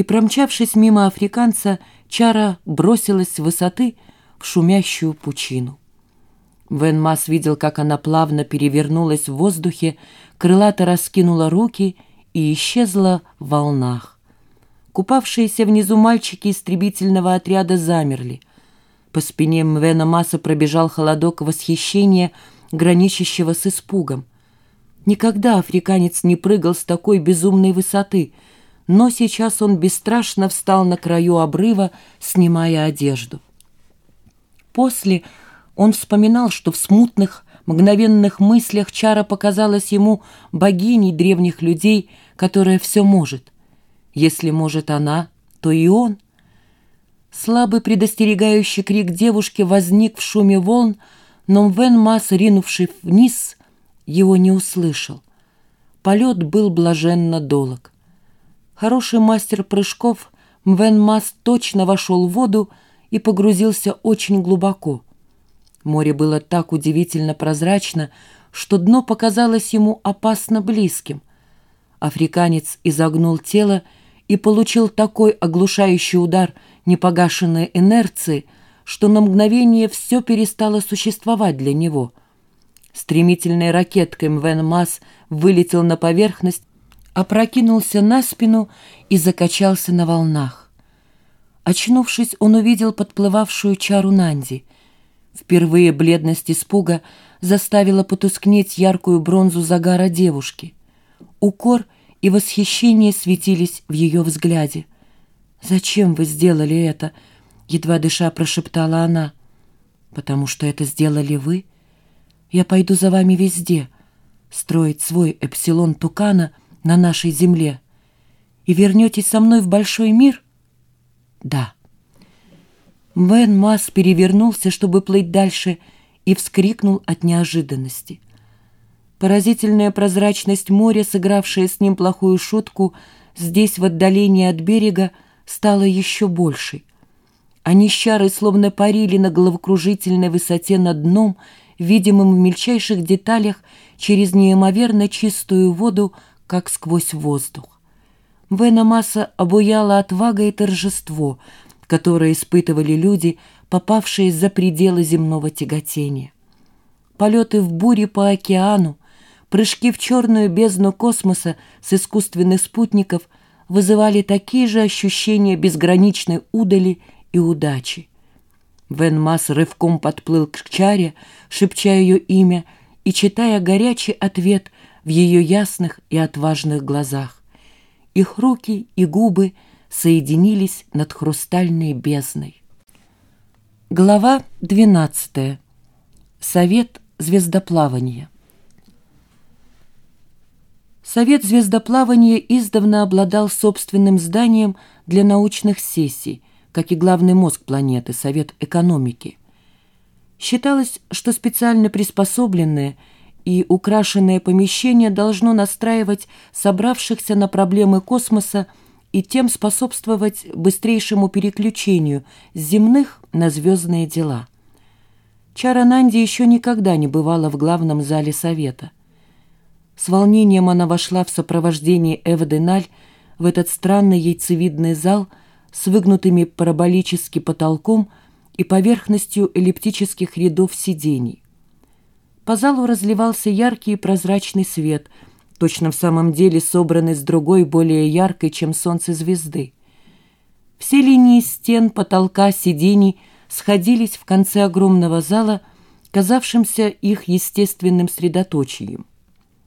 и, промчавшись мимо африканца, Чара бросилась с высоты в шумящую пучину. Вен Мас видел, как она плавно перевернулась в воздухе, крылато раскинула руки и исчезла в волнах. Купавшиеся внизу мальчики истребительного отряда замерли. По спине Мвена Маса пробежал холодок восхищения, граничащего с испугом. Никогда африканец не прыгал с такой безумной высоты, но сейчас он бесстрашно встал на краю обрыва, снимая одежду. После он вспоминал, что в смутных, мгновенных мыслях Чара показалась ему богиней древних людей, которая все может. Если может она, то и он. Слабый предостерегающий крик девушки возник в шуме волн, но Мвен Мас, ринувший вниз, его не услышал. Полет был блаженно долог. Хороший мастер прыжков Мвен Мас точно вошел в воду и погрузился очень глубоко. Море было так удивительно прозрачно, что дно показалось ему опасно близким. Африканец изогнул тело и получил такой оглушающий удар непогашенной инерции, что на мгновение все перестало существовать для него. Стремительной ракеткой Мвен Мас вылетел на поверхность, опрокинулся на спину и закачался на волнах. Очнувшись, он увидел подплывавшую чару Нанди. Впервые бледность испуга заставила потускнеть яркую бронзу загара девушки. Укор и восхищение светились в ее взгляде. «Зачем вы сделали это?» — едва дыша прошептала она. «Потому что это сделали вы. Я пойду за вами везде, строить свой эпсилон Тукана на нашей земле. И вернетесь со мной в большой мир?» «Да». Мэн Мас перевернулся, чтобы плыть дальше, и вскрикнул от неожиданности. Поразительная прозрачность моря, сыгравшая с ним плохую шутку, здесь, в отдалении от берега, стала еще большей. Они щары словно парили на головокружительной высоте над дном, видимым в мельчайших деталях через неимоверно чистую воду, как сквозь воздух. Вена Масса обуяла отвага и торжество — которые испытывали люди, попавшие за пределы земного тяготения. Полеты в буре по океану, прыжки в черную бездну космоса с искусственных спутников вызывали такие же ощущения безграничной удали и удачи. Вен Масс рывком подплыл к Чаре, шепча ее имя и читая горячий ответ в ее ясных и отважных глазах. Их руки и губы — соединились над хрустальной бездной. Глава 12. Совет звездоплавания. Совет звездоплавания издавна обладал собственным зданием для научных сессий, как и главный мозг планеты, Совет экономики. Считалось, что специально приспособленное и украшенное помещение должно настраивать собравшихся на проблемы космоса и тем способствовать быстрейшему переключению с земных на звездные дела. Чара Нанди еще никогда не бывала в главном зале совета. С волнением она вошла в сопровождении Эва Деналь в этот странный яйцевидный зал с выгнутыми параболически потолком и поверхностью эллиптических рядов сидений. По залу разливался яркий и прозрачный свет – точно в самом деле собраны с другой, более яркой, чем солнце звезды. Все линии стен, потолка, сидений сходились в конце огромного зала, казавшимся их естественным средоточием.